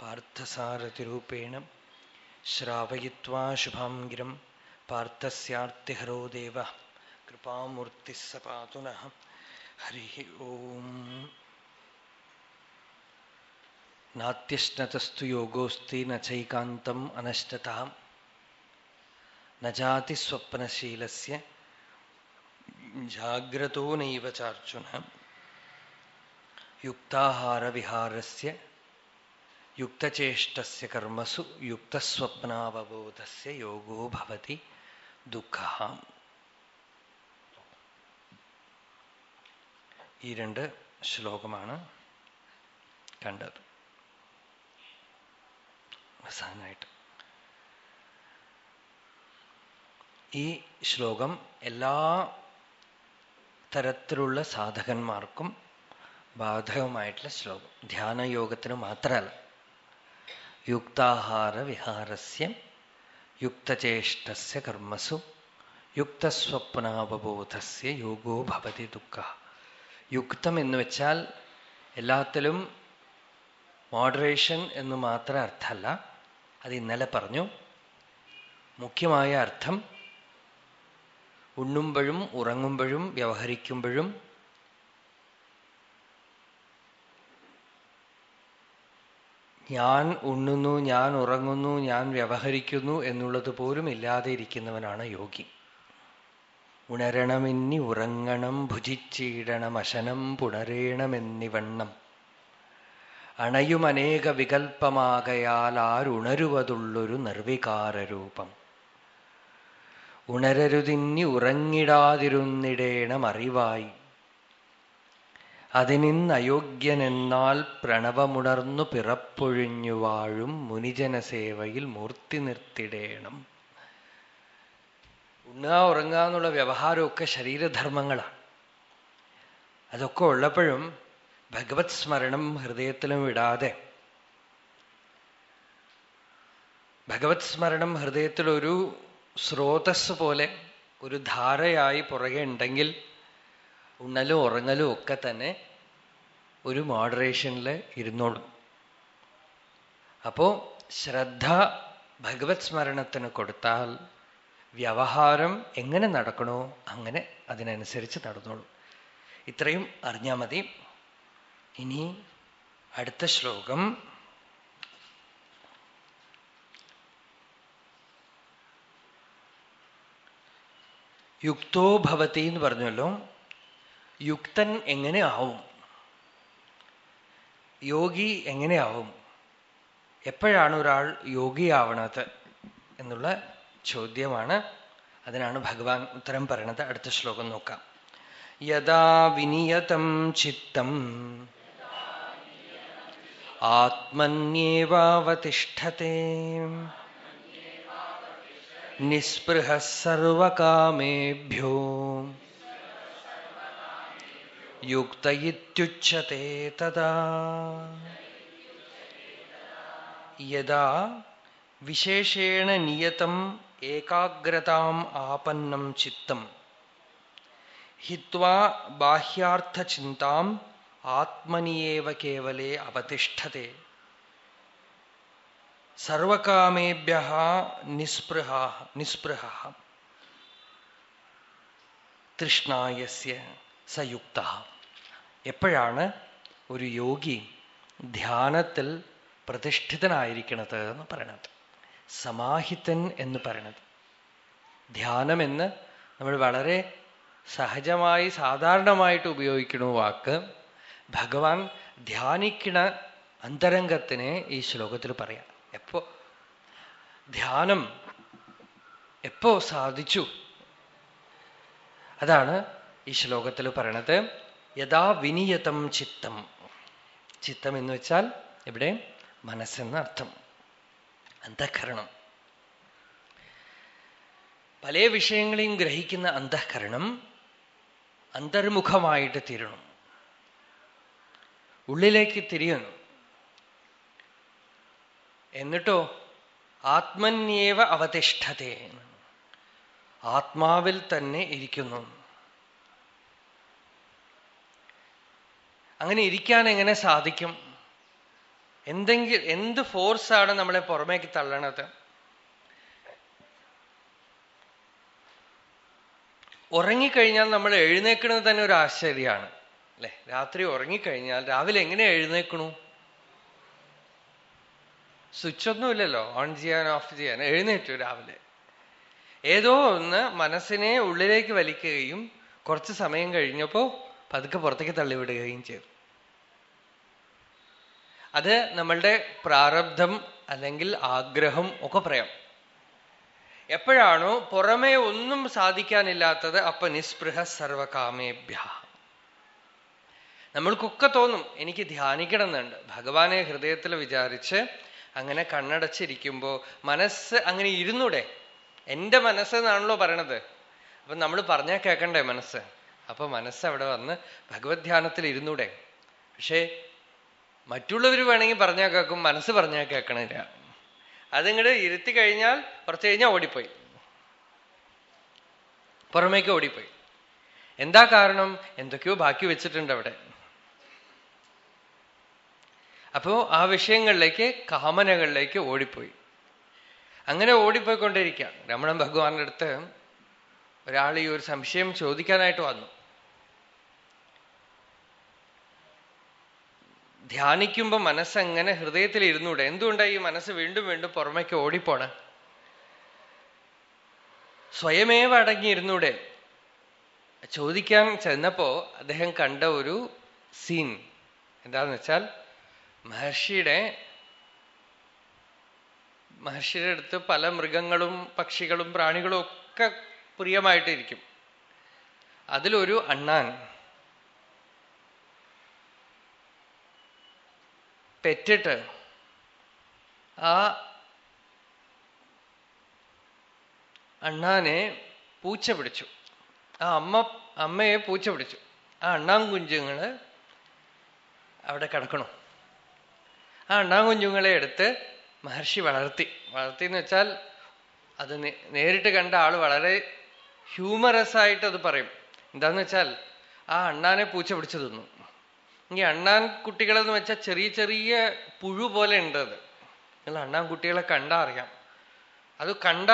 पार्थसारथिपेण श्रावयित्वा शुभां गिरं पार्थस्यार्तिहरो देवः। कृपामूर्तिः स पातु नः हरिः नात्यश्नतस्तु योगोऽस्ति न चैकान्तम् अनश्नता। न जातिस्वप्नशीलस्य जाग्रतो नैव चार्जुन। युक्ताहारविहारस्य യുക്തചേഷ്ടസ്യ കർമ്മസു യുക്തസ്വപ്നാവബോധസ്യ യോഗോ ഭവതി ദുഃഖ. ഈ രണ്ട് ശ്ലോകമാണ് കണ്ടത്. അവസാനമായിട്ട്. ഈ ശ്ലോകം എല്ലാ തരത്തിലുള്ള സാധകന്മാർക്കും ബാധകമായിട്ടുള്ള ശ്ലോകം. ധ്യാനയോഗത്തിന് മാത്രമല്ല യുക്താഹാര വിഹാരസ്യ യുക്തചേഷ്ടസ്യ കർമ്മസു യുക്തസ്വപ്നാവബോധസ്യ യോഗോ ഭവതി ദുഃഖ. യുക്തം എന്ന് വെച്ചാൽ എല്ലാത്തിലും മോഡറേഷൻ എന്ന് മാത്രം അർത്ഥമല്ല അത് ഇന്നലെ പറഞ്ഞു. മുഖ്യമായ അർത്ഥം ഉണ്ണുമ്പോഴും ഉറങ്ങുമ്പോഴും വ്യവഹരിക്കുമ്പോഴും ഞാൻ ഉണ്ണുന്നു ഞാൻ ഉറങ്ങുന്നു ഞാൻ വ്യവഹരിക്കുന്നു എന്നുള്ളത് പോലും ഇല്ലാതെ ഇരിക്കുന്നവനാണ് യോഗി. ഉണരണമെന്നി ഉറങ്ങണം ഭുജിച്ചീടണം അശനം പുണരേണമെന്നിവണ്ണം. അണയുമനേക വികൽപ്പമാകയാൽ ആരുണരുവതുള്ളൊരു നിർവികാരൂപം ഉണരരുതിന്നി ഉറങ്ങിടാതിരുന്നിടേണം അറിവായി. അതിനിന്നയോഗ്യനെന്നാൽ പ്രണവമുണർന്നു പിറപ്പൊഴിഞ്ഞു വാഴും മുനിജനസേവയിൽ മൂർത്തി നിർത്തിടേണം. ഉണ്ണുക ഉറങ്ങുക എന്നുള്ള വ്യവഹാരമൊക്കെ ശരീരധർമ്മങ്ങളാണ് അതൊക്കെ ഉള്ളപ്പോഴും ഭഗവത് സ്മരണം ഹൃദയത്തിലും വിടാതെ ഭഗവത് സ്മരണം ഹൃദയത്തിലൊരു സ്രോതസ് പോലെ ഒരു ധാരയായി പുറകെ ഉണ്ടെങ്കിൽ ഉണ്ണലും ഉറങ്ങലും ഒക്കെ തന്നെ ഒരു മോഡറേഷനിൽ ഇരുന്നോളും. അപ്പോ ശ്രദ്ധ ഭഗവത് സ്മരണത്തിന് കൊടുത്താൽ വ്യവഹാരം എങ്ങനെ നടക്കണോ അങ്ങനെ അതിനനുസരിച്ച് നടന്നോളൂ. ഇത്രയും അറിഞ്ഞാൽ മതി. ഇനി അടുത്ത ശ്ലോകം. യുക്തോ ഭവതി എന്ന് പറഞ്ഞല്ലോ യുക്തൻ എങ്ങനെ ആവും യോഗി എങ്ങനെയാവും? എപ്പോഴാണ് ഒരാൾ യോഗിയാവണത് എന്നുള്ള ചോദ്യമാണ്. അതിനാണ് ഭഗവാൻ ഉത്തരം പറയണത്. അടുത്ത ശ്ലോകം നോക്കാം. യഥാ വിനിയതം ചിത്തം. ആത്മന്യേവാവതിഷ്ഠത്തെ നിസ്പൃഹ സർവകാമേഭ്യോ. യുക്ത ഇത്യുച്യത്തെ തദാ യഥാ വിശേഷേണ നിയതം ഏകാഗ്രതാം ആപന്നം ചിത്തം ഹിത്വാ ബാഹ്യാർത്ഥചിന്താം ആത്മനിയേവ കേവലേ അവതിഷ്ഠത്തെ സർവകാമേഭ്യ നിസ്പൃഹ നിസ്പൃഹ തൃഷ്ണായസ്യ സയുക്ത. എപ്പോഴാണ് ഒരു യോഗി ധ്യാനത്തിൽ പ്രതിഷ്ഠിതനായിരിക്കണത് എന്ന് പറയണത്? സമാഹിതൻ എന്ന് പറയണത്. ധ്യാനമെന്ന് നമ്മൾ വളരെ സഹജമായി സാധാരണമായിട്ട് ഉപയോഗിക്കുന്ന വാക്ക് ഭഗവാൻ ധ്യാനിക്കണ അന്തരംഗത്തിനെ ഈ ശ്ലോകത്തിൽ പറയാം. എപ്പോ ധ്യാനം എപ്പോ സാധിച്ചു? അതാണ് ഈ ശ്ലോകത്തിൽ പറയണത് യഥാ വിനിയതം ചിത്തം. ചിത്തം എന്ന് വെച്ചാൽ ഇവിടെ മനസ്സെന്ന അർത്ഥം. അന്തഃകരണം പല വിഷയങ്ങളെയും ഗ്രഹിക്കുന്ന അന്തഃകരണം അന്തർമുഖമായിട്ട് തീരണം. ഉള്ളിലേക്ക് തിരിയണം. എന്നിട്ടോ ആത്മന്യേവ അവതിഷ്ഠത്തെ ആത്മാവിൽ തന്നെ ഇരിക്കുന്നു. അങ്ങനെ ഇരിക്കാൻ എങ്ങനെ സാധിക്കും? എന്തെങ്കിലും എന്ത് ഫോഴ്സാണ് നമ്മളെ പുറമേക്ക് തള്ളണത്? ഉറങ്ങിക്കഴിഞ്ഞാൽ നമ്മൾ എഴുന്നേക്കുന്നത് തന്നെ ഒരു ആശ്ചര്യമാണ് അല്ലെ? രാത്രി ഉറങ്ങിക്കഴിഞ്ഞാൽ രാവിലെ എങ്ങനെ എഴുന്നേക്കണു? സ്വിച്ച് ഒന്നുമില്ലല്ലോ ഓൺ ചെയ്യാൻ ഓഫ് ചെയ്യാൻ എഴുന്നേറ്റു രാവിലെ. ഏതോ ഒന്ന് മനസ്സിനെ ഉള്ളിലേക്ക് വലിക്കുകയും കുറച്ച് സമയം കഴിഞ്ഞപ്പോ പതുക്കെ പുറത്തേക്ക് തള്ളിവിടുകയും ചെയ്തു. അത് നമ്മളുടെ പ്രാരബ്ധം അല്ലെങ്കിൽ ആഗ്രഹം ഒക്കെ പറയാം. എപ്പോഴാണോ പുറമേ ഒന്നും സാധിക്കാനില്ലാത്തത് അപ്പൊ നിസ്പൃഹ സർവകാമേഭ്യ. നമ്മൾക്കൊക്കെ തോന്നും എനിക്ക് ധ്യാനിക്കണം എന്നുണ്ട് ഭഗവാനെ ഹൃദയത്തിൽ വിചാരിച്ച് അങ്ങനെ കണ്ണടച്ചിരിക്കുമ്പോ മനസ്സ് അങ്ങനെ ഇരുന്നൂടെ? എന്റെ മനസ്സെന്നാണല്ലോ പറയണത്. അപ്പൊ നമ്മൾ പറഞ്ഞാൽ കേൾക്കണ്ടേ മനസ്സ്? അപ്പൊ മനസ്സ് അവിടെ വന്ന് ഭഗവത് ധ്യാനത്തിൽ ഇരുന്നൂടെ പക്ഷേ മറ്റുള്ളവർ വേണമെങ്കിൽ പറഞ്ഞാൽ കേൾക്കും മനസ്സ് പറഞ്ഞാൽ കേൾക്കണില്ല. അതിങ്ങോട്ട് ഇരുത്തി കഴിഞ്ഞാൽ കുറച്ച് കഴിഞ്ഞാൽ ഓടിപ്പോയി. പുറമേക്ക് ഓടിപ്പോയി. എന്താ കാരണം? എന്തൊക്കെയോ ബാക്കി വെച്ചിട്ടുണ്ട് അവിടെ. അപ്പോ ആ വിഷയങ്ങളിലേക്ക് കാമനകളിലേക്ക് ഓടിപ്പോയി. അങ്ങനെ ഓടിപ്പോയിക്കൊണ്ടിരിക്കുക രമണൻ ഭഗവാന്റെ അടുത്ത് ഒരാൾ ഈ ഒരു സംശയം ചോദിക്കാനായിട്ട് വന്നു. ധ്യാനിക്കുമ്പോ മനസ്സങ്ങനെ ഹൃദയത്തിൽ ഇരുന്നൂടെ എന്തുകൊണ്ടാണ് ഈ മനസ്സ് വീണ്ടും വീണ്ടും പുറമേക്ക് ഓടിപ്പോണ? സ്വയമേവ അടങ്ങിയിരുന്നൂടെ? ചോദിക്കാൻ ചെന്നപ്പോ അദ്ദേഹം കണ്ട ഒരു സീൻ എന്താന്ന് വെച്ചാൽ മഹർഷിയുടെ മഹർഷിയുടെ അടുത്ത് പല മൃഗങ്ങളും പക്ഷികളും പ്രാണികളും ഒക്കെ പ്രിയമായിട്ടിരിക്കും. അതിലൊരു അണ്ണാൻ. പെറ്റിട്ട് ആ അണ്ണാനെ പൂച്ച പിടിച്ചു. ആ അമ്മ അമ്മയെ പൂച്ച പിടിച്ചു. ആ അണ്ണാൻ കുഞ്ഞുങ്ങൾ അവിടെ കിടക്കണു. ആ അണ്ണാൻ കുഞ്ഞുങ്ങളെ എടുത്ത് മഹർഷി വളർത്തി. വളർത്തി എന്ന് വെച്ചാൽ അത് നേരിട്ട് കണ്ട ആൾ വളരെ ഹ്യൂമറസ് ആയിട്ട് അത് പറയും. എന്താന്ന് വെച്ചാൽ ആ അണ്ണാനെ പൂച്ച പിടിച്ചു തിന്നു. ഈ അണ്ണാൻ കുട്ടികളെന്ന് വെച്ചാൽ ചെറിയ ചെറിയ പുഴു പോലെ ഉണ്ട് അത് നിങ്ങൾ അണ്ണാൻ കുട്ടികളെ കണ്ടാ അറിയാം. അത് കണ്ട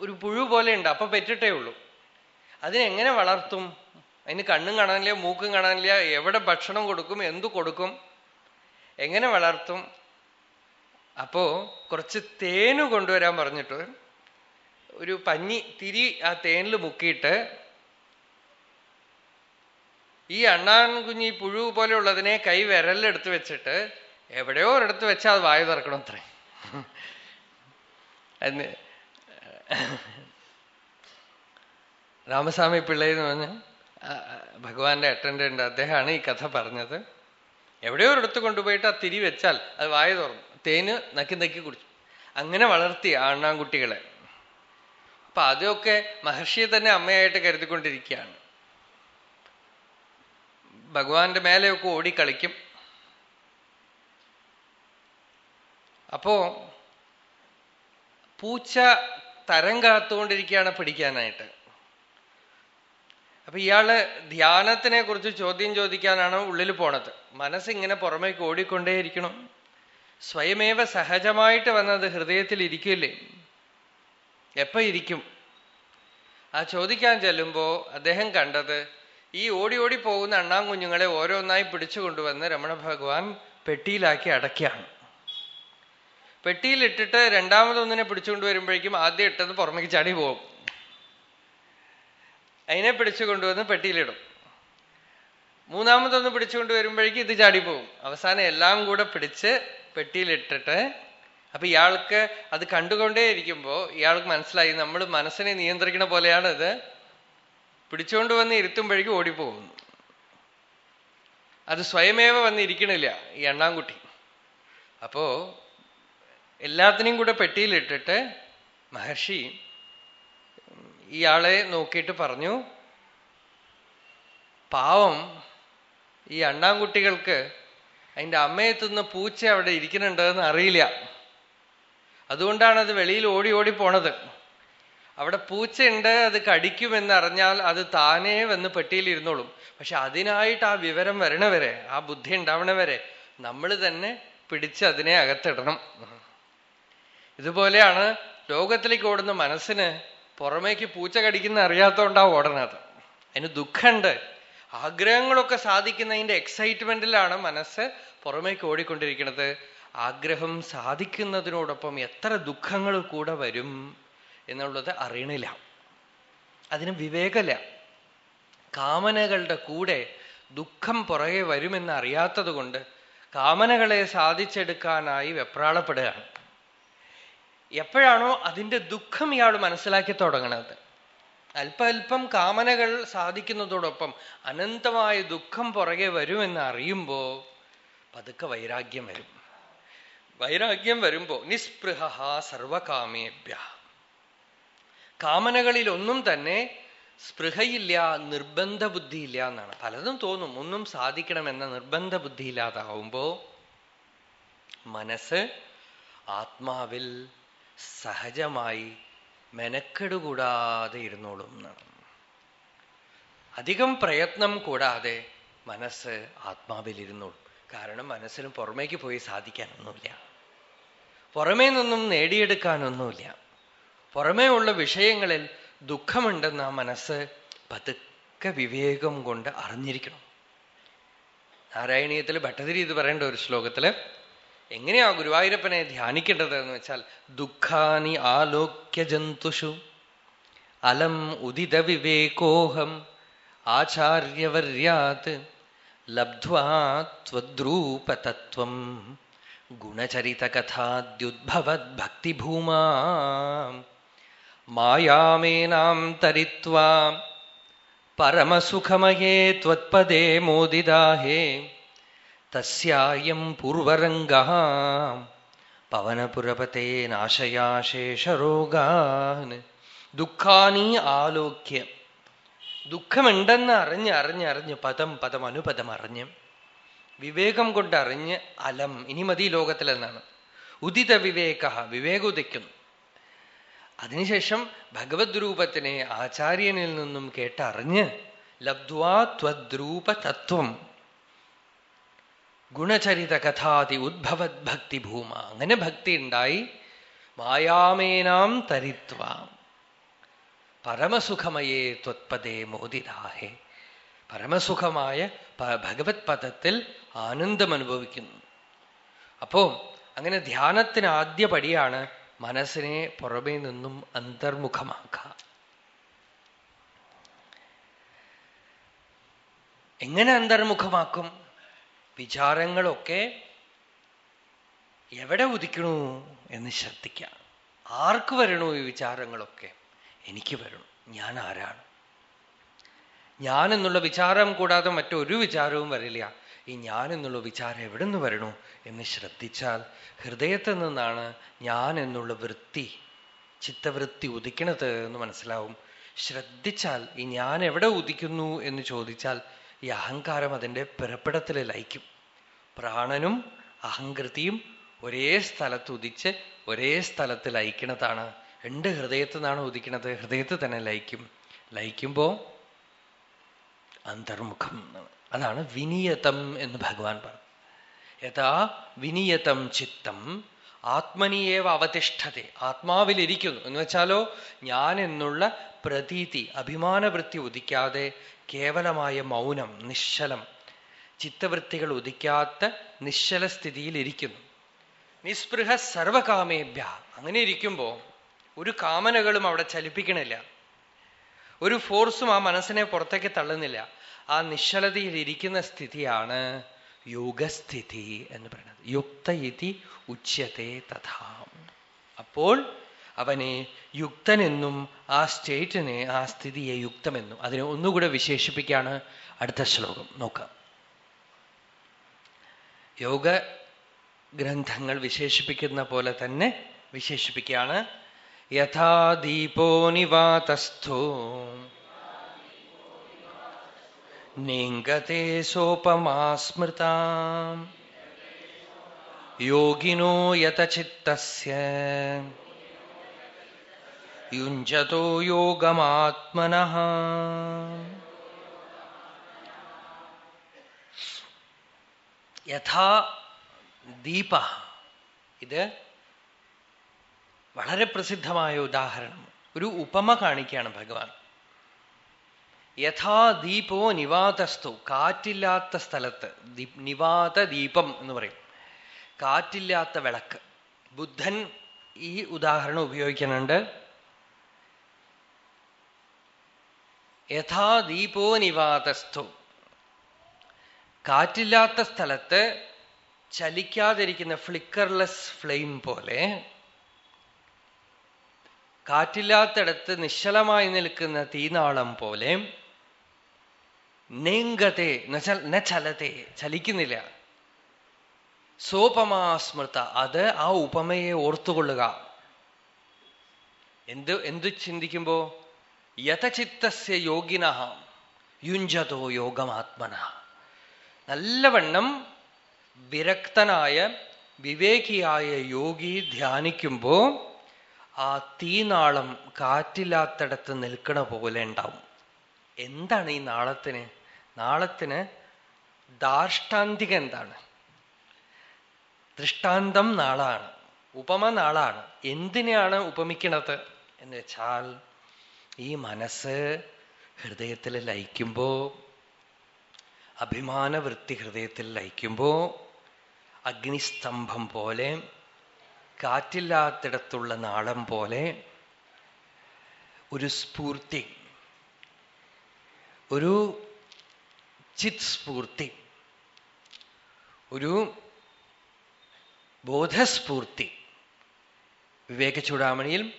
ഒരു പുഴു പോലെ ഉണ്ട്. അപ്പൊ പെറ്റിട്ടേ ഉള്ളൂ. അതിനെങ്ങനെ വളർത്തും? അതിന് കണ്ണും കാണാനില്ല മൂക്കും കാണാനില്ല എവിടെ ഭക്ഷണം കൊടുക്കും എന്തു കൊടുക്കും? എങ്ങനെ വളർത്തും? അപ്പോ കുറച്ച് തേന് കൊണ്ടുവരാൻ പറഞ്ഞിട്ട് ഒരു പഞ്ഞി തിരി ആ തേനിൽ മുക്കിയിട്ട് ഈ അണ്ണാൻ കുഞ്ഞി പുഴു പോലെയുള്ളതിനെ കൈ വിരലെടുത്ത് വെച്ചിട്ട് എവിടെയോ ഒരിടത്ത് വെച്ചാൽ അത് വായു തുറക്കണം അത്രേ. രാമസ്വാമി പിള്ളை എന്ന് പറഞ്ഞ ഭഗവാന്റെ അറ്റൻഡന്റ് അദ്ദേഹമാണ് ഈ കഥ പറഞ്ഞത്. എവിടെയോ ഒരിടത്ത് കൊണ്ടുപോയിട്ട് ആ തിരി വെച്ചാൽ അത് വായ തുറന്നു തേന് നക്കി നക്കി കുടിച്ചു. അങ്ങനെ വളർത്തി ആ അണ്ണാൻകുട്ടികളെ. അപ്പൊ അതൊക്കെ മഹർഷിയെ തന്നെ അമ്മയായിട്ട് കരുതിക്കൊണ്ടിരിക്കുകയാണ്. ഭഗവാന്റെ മേലെയൊക്കെ ഓടിക്കളിക്കും. അപ്പോ പൂച്ച തരം കാത്തുകൊണ്ടിരിക്കുകയാണ് പിടിക്കാനായിട്ട്. അപ്പൊ ഇയാൾ ധ്യാനത്തിനെ കുറിച്ച് ചോദ്യം ചോദിക്കാനാണ് ഉള്ളിൽ പോണത്. മനസ്സിങ്ങനെ പുറമേക്ക് ഓടിക്കൊണ്ടേയിരിക്കണം. സ്വയമേവ സഹജമായിട്ട് വന്നത് ഹൃദയത്തിൽ ഇരിക്കില്ലേ? എപ്പോ ഇരിക്കും? ആ ചോദിക്കാൻ ചെല്ലുമ്പോ അദ്ദേഹം കണ്ടത് ഈ ഓടി ഓടി പോകുന്ന അണ്ണാങ്കുഞ്ഞുങ്ങളെ ഓരോന്നായി പിടിച്ചു കൊണ്ടുവന്ന് രമണ ഭഗവാൻ പെട്ടിയിലാക്കി അടയ്ക്കുകയാണ്. പെട്ടിയിലിട്ടിട്ട് രണ്ടാമതൊന്നിനെ പിടിച്ചുകൊണ്ട് വരുമ്പോഴേക്കും ആദ്യം ഇട്ടത് പുറമേക്ക് ചാടി പോകും. അതിനെ പിടിച്ചു കൊണ്ടുവന്ന് പെട്ടിയിലിടും. മൂന്നാമതൊന്ന് പിടിച്ചുകൊണ്ട് വരുമ്പോഴേക്കും ഇത് ചാടി പോകും. അവസാനം എല്ലാം കൂടെ പിടിച്ച് പെട്ടിയിലിട്ടിട്ട് അപ്പൊ ഇയാൾക്ക് അത് കണ്ടുകൊണ്ടേ ഇരിക്കുമ്പോ ഇയാൾക്ക് മനസ്സിലായി നമ്മൾ മനസ്സിനെ നിയന്ത്രിക്കണ പോലെയാണ് ഇത് പിടിച്ചുകൊണ്ട് വന്ന് ഇരുത്തുമ്പോഴേക്കും ഓടിപ്പോകുന്നു. അത് സ്വയമേവ വന്ന് ഇരിക്കണില്ല ഈ എണ്ണാൻകുട്ടി അപ്പോ എല്ലാത്തിനെയും കൂടെ പെട്ടിയിലിട്ടിട്ട് മഹർഷി ഇയാളെ നോക്കിയിട്ട് പറഞ്ഞു പാവം ഈ അണ്ണാൻകുട്ടികൾക്ക് അതിന്റെ അമ്മയെത്തുന്ന പൂച്ച അവിടെ ഇരിക്കുന്നുണ്ടെന്ന് അറിയില്ല. അതുകൊണ്ടാണ് അത് വെളിയിൽ ഓടി ഓടി പോണത്. അവിടെ പൂച്ചയുണ്ട് അത് കടിക്കുമെന്ന് അറിഞ്ഞാൽ അത് താനേ വന്ന് പെട്ടിയിൽ ഇരുന്നോളും പക്ഷെ അതിനായിട്ട് ആ വിവരം വരണവരെ ആ ബുദ്ധി ഉണ്ടാവണവരെ നമ്മൾ തന്നെ പിടിച്ച് അതിനെ അകത്തിടണം. ഇതുപോലെയാണ് ലോകത്തിലേക്ക് ഓടുന്ന മനസ്സിന് പുറമേക്ക് പൂച്ച കടിക്കുന്ന അറിയാത്തോണ്ടാ ഓടണത്. അതിന് ദുഃഖമുണ്ട്. ആഗ്രഹങ്ങളൊക്കെ സാധിക്കുന്നതിന്റെ എക്സൈറ്റ്മെന്റിലാണ് മനസ്സ് പുറമേക്ക് ഓടിക്കൊണ്ടിരിക്കുന്നത്. ആഗ്രഹം സാധിക്കുന്നതിനോടൊപ്പം എത്ര ദുഃഖങ്ങൾ കൂടെ വരും? എന്നുള്ളത് അറിയണില്ല. അതിന് വിവേകമില്ല. കാമനകളുടെ കൂടെ ദുഃഖം പുറകെ വരുമെന്ന് അറിയാത്തത് കൊണ്ട് കാമനകളെ സാധിച്ചെടുക്കാനായി വെപ്രാളപ്പെടുകയാണ്. എപ്പോഴാണോ അതിന്റെ ദുഃഖം ഇയാൾ മനസ്സിലാക്കി തുടങ്ങണത്. അല്പ അല്പം കാമനകൾ സാധിക്കുന്നതോടൊപ്പം അനന്തമായ ദുഃഖം പുറകെ വരുമെന്ന് അറിയുമ്പോൾ പതുക്കെ വൈരാഗ്യം വരും. വൈരാഗ്യം വരുമ്പോൾ നിസ്പൃഹ സർവകാമേഭ്യ. കാമനകളിൽ ഒന്നും തന്നെ സ്പൃഹയില്ല നിർബന്ധ ബുദ്ധിയില്ല എന്നാണ്. പലതും തോന്നും ഒന്നും സാധിക്കണമെന്ന നിർബന്ധ ബുദ്ധി ഇല്ലാതാവുമ്പോ മനസ്സ് ആത്മാവിൽ സഹജമായി മെനക്കെടുകൂടാതെ ഇരുന്നോളും എന്നാണ്. അധികം പ്രയത്നം കൂടാതെ മനസ്സ് ആത്മാവിൽ ഇരുന്നോളും. കാരണം മനസ്സിന് പുറമേക്ക് പോയി സാധിക്കാനൊന്നുമില്ല. പുറമേ നിന്നും നേടിയെടുക്കാനൊന്നുമില്ല. പുറമേ ഉള്ള വിഷയങ്ങളിൽ ദുഃഖമുണ്ടെന്ന് ആ മനസ്സ് പതുക്കെ വിവേകം കൊണ്ട് അറിഞ്ഞിരിക്കണം. നാരായണീയത്തിൽ ഭട്ടതിരി ഇത് പറയേണ്ട ഒരു ശ്ലോകത്തിൽ എങ്ങനെയാ ഗുരുവായൂരപ്പനെ ധ്യാനിക്കേണ്ടത് എന്ന് വെച്ചാൽ ദുഃഖാനി ആലോക്യ ജന്തുഷു അലം ഉദിത വിവേകോഹം ആചാര്യവര്യാത് ആചാര്യവർയാത് ഗുണചരിതകഥാദ്യുദ്ഭവത് ഗുണചരിതകഥാദ്യുദ്ഭവദ്ഭക്തിഭൂമാ മായാമേനാം തരിത്വാ. പരമസുഖമയേ ത്വത്പദേ മോദിദാഹേ. തസ്യായം പൂർവരംഗ. പവനപുരപതേ നാശയാശേഷരോഗാൻ. ദുഃഖാനി ആലോക്യ. ദുഃഖമുണ്ടെന്ന് അറിഞ്ഞ് അറിഞ്ഞ് അറിഞ്ഞ് പദം പദം അനുപദം അറിഞ്ഞ് വിവേകം കൊണ്ട് അറിഞ്ഞ് അലം. ഇനി മതി ലോകത്തിലെന്നാണ്. ഉദിത വിവേക വിവേകുദിക്കുന്നു. അതിനുശേഷം ഭഗവത് രൂപത്തിനെ ആചാര്യനിൽ നിന്നും കേട്ടറിഞ്ഞ് ലബ്ധ്വാ ത്വദ്രൂപ തത്വം ഗുണചരിത കഥാതി ഉദ്ഭവത് ഭക്തി ഭൂമ അങ്ങനെ ഭക്തി ഉണ്ടായി മായാമേനാം തരിത്വ. പരമസുഖമയേ ത്വത്പദേ മോദിതാഹേ പരമസുഖമായ ഭഗവത് പദത്തിൽ ആനന്ദം അനുഭവിക്കുന്നു അപ്പോ അങ്ങനെ ധ്യാനത്തിന് ആദ്യ പടിയാണ് മനസ്സിനെ പുറമേ നിന്നും അന്തർമുഖമാക്കുക. എങ്ങനെ അന്തർമുഖമാക്കും? വിചാരങ്ങളൊക്കെ എവിടെ ഉദിക്കണു എന്ന് ശ്രദ്ധിക്കുക. ആർക്ക് വരണു ഈ വിചാരങ്ങളൊക്കെ? എനിക്ക് വരണം. ഞാൻ ആരാണ്? ഞാൻ എന്നുള്ള വിചാരം കൂടാതെ മറ്റൊരു വിചാരവും വരില്ല. ഈ ഞാൻ എന്നുള്ള വിചാരം എവിടെ നിന്ന് വരണു എന്ന് ശ്രദ്ധിച്ചാൽ ഹൃദയത്തിൽ നിന്നാണ് ഞാൻ എന്നുള്ള വൃത്തി ചിത്തവൃത്തി ഉദിക്കണത് എന്ന് മനസ്സിലാവും. ശ്രദ്ധിച്ചാൽ ഈ ഞാൻ എവിടെ ഉദിക്കുന്നു എന്ന് ചോദിച്ചാൽ ഈ അഹങ്കാരം അതിന്റെ പിറപ്പിടത്തിൽ ലയിക്കും. പ്രാണനും അഹങ്കൃതിയും ഒരേ സ്ഥലത്ത് ഉദിച്ച് ഒരേ സ്ഥലത്ത് ലയിക്കണതാണ്. രണ്ട് ഹൃദയത്തിൽ നിന്നാണ് ഉദിക്കണത് ഹൃദയത്തിൽ തന്നെ ലയിക്കും. ലയിക്കുമ്പോൾ അന്തർമുഖം അതാണ് വിനിയതം എന്ന് ഭഗവാൻ പറഞ്ഞു. യഥാ വിനിയതം ചിത്തം ആത്മനിയേവ അവതിഷ്ഠത്തെ ആത്മാവിലിരിക്കുന്നു. എന്ന് വെച്ചാലോ ഞാൻ എന്നുള്ള പ്രതീതി അഭിമാനവൃത്തി ഉദിക്കാതെ കേവലമായ മൗനം നിശ്ചലം ചിത്തവൃത്തികൾ ഉദിക്കാത്ത നിശ്ചല സ്ഥിതിയിൽ ഇരിക്കുന്നു നിസ്പൃഹ സർവകാമേഭ്യ അങ്ങനെ ഇരിക്കുമ്പോൾ ഒരു കാമനകളും അവിടെ ചലിപ്പിക്കണില്ല. ഒരു ഫോഴ്സും ആ മനസ്സിനെ പുറത്തേക്ക് തള്ളുന്നില്ല. ആ നിശ്ചലതയിൽ ഇരിക്കുന്ന സ്ഥിതിയാണ് യോഗസ്ഥിതി എന്ന് പറയുന്നത്. യുക്ത ഇതി ഉച്യത്തെ തഥാ. അപ്പോൾ അവനെ യുക്തനെന്നും ആ സ്റ്റേറ്റിനെ ആ സ്ഥിതിയെ യുക്തമെന്നും അതിനെ ഒന്നുകൂടെ വിശേഷിപ്പിക്കുകയാണ് അടുത്ത ശ്ലോകം. നോക്കാം. യോഗ ഗ്രന്ഥങ്ങൾ വിശേഷിപ്പിക്കുന്ന പോലെ തന്നെ വിശേഷിപ്പിക്കുകയാണ്. യഥാ ദീപോ നിവാതസ്ഥോ. നിങ്കത്തെ സോപമാ സ്മൃത യോഗിനോ യതചിത്തസ്യ യുഞ്ചതോ യോഗമാത്മനഃ യഥാ ദീപ ഇത് വളരെ പ്രസിദ്ധമായ ഉദാഹരണം. ഒരു ഉപമ കാണിക്കുകയാണ് ഭഗവാൻ. യഥാ ദീപോ നിവാതസ്തു കാറ്റില്ലാത്ത സ്ഥലത്ത് നിവാത ദീപം എന്ന് പറയും. കാറ്റില്ലാത്ത വിളക്ക്. ബുദ്ധൻ ഈ ഉദാഹരണം ഉപയോഗിക്കുന്നുണ്ട്. യഥാ ദീപോ നിവാതസ്തു. കാറ്റില്ലാത്ത സ്ഥലത്ത് ചലിക്കാതിരിക്കുന്ന ഫ്ലിക്കർലെസ് ഫ്ലെയിം പോലെ കാറ്റില്ലാത്തടത്ത് നിശ്ചലമായി നിൽക്കുന്ന തീനാളം പോലെ നെങ്കത്തെ ന ചലത്തെ ചലിക്കുന്നില്ല. സോപമാസ്മൃത അത് ആ ഉപമയെ ഓർത്തുകൊള്ളുക. എന്ത് എന്ത് ചിന്തിക്കുമ്പോ? യഥചിത്തസ്യ യോഗിന യുഞ്ചതോ യോഗമാത്മന. നല്ലവണ്ണം വിരക്തനായ വിവേകിയായ യോഗി ധ്യാനിക്കുമ്പോ ആ തീനാളം കാറ്റില്ലാത്തടത്ത് നിൽക്കണ പോലെ ഉണ്ടാവും. എന്താണ് ഈ നാളത്തിന്? നാളത്തിന് ദാർഷ്ടാന്തിക എന്താണ്? ദൃഷ്ടാന്തം നാളാണ്. ഉപമ നാളാണ്. എന്തിനെയാണ് ഉപമിക്കണത് എന്ന് വെച്ചാൽ ഈ മനസ്സ് ഹൃദയത്തിൽ ലയിക്കുമ്പോ അഭിമാന വൃത്തി ഹൃദയത്തിൽ ലയിക്കുമ്പോ അഗ്നിസ്തംഭം പോലെ കാറ്റില്ലാത്തിടത്തുള്ള നാളം പോലെ ഒരു സ്ഫൂർത്തി ഒരു ചിത് സ്ഫൂർത്തി ഒരു ബോധസ്ഫൂർത്തി. വിവേക ചൂടാമണിയിൽ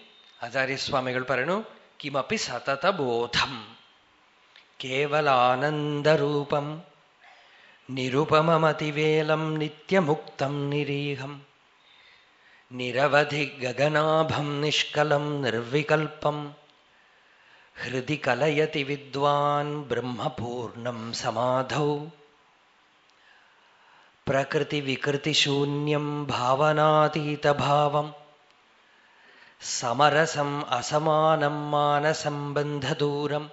ആചാര്യസ്വാമികൾ പറയണു കിമപ്പി സതതബോധം കേവലാനന്ദരൂപം നിരുപമമതിവേലം നിത്യമുക്തം നിരീഹം നിരവധി ഗഗനാഭം നിഷ്കലം നിർവികൽപ്പം ഹൃദി കലയതി വിദ്വാൻ ബ്രഹ്മപൂർണം സമാധൗ. പ്രകൃതിവികൃതിശൂന്യം ഭാവനാതീതഭാവം. സമരസം അസമാനം മാനസംബന്ധദൂരം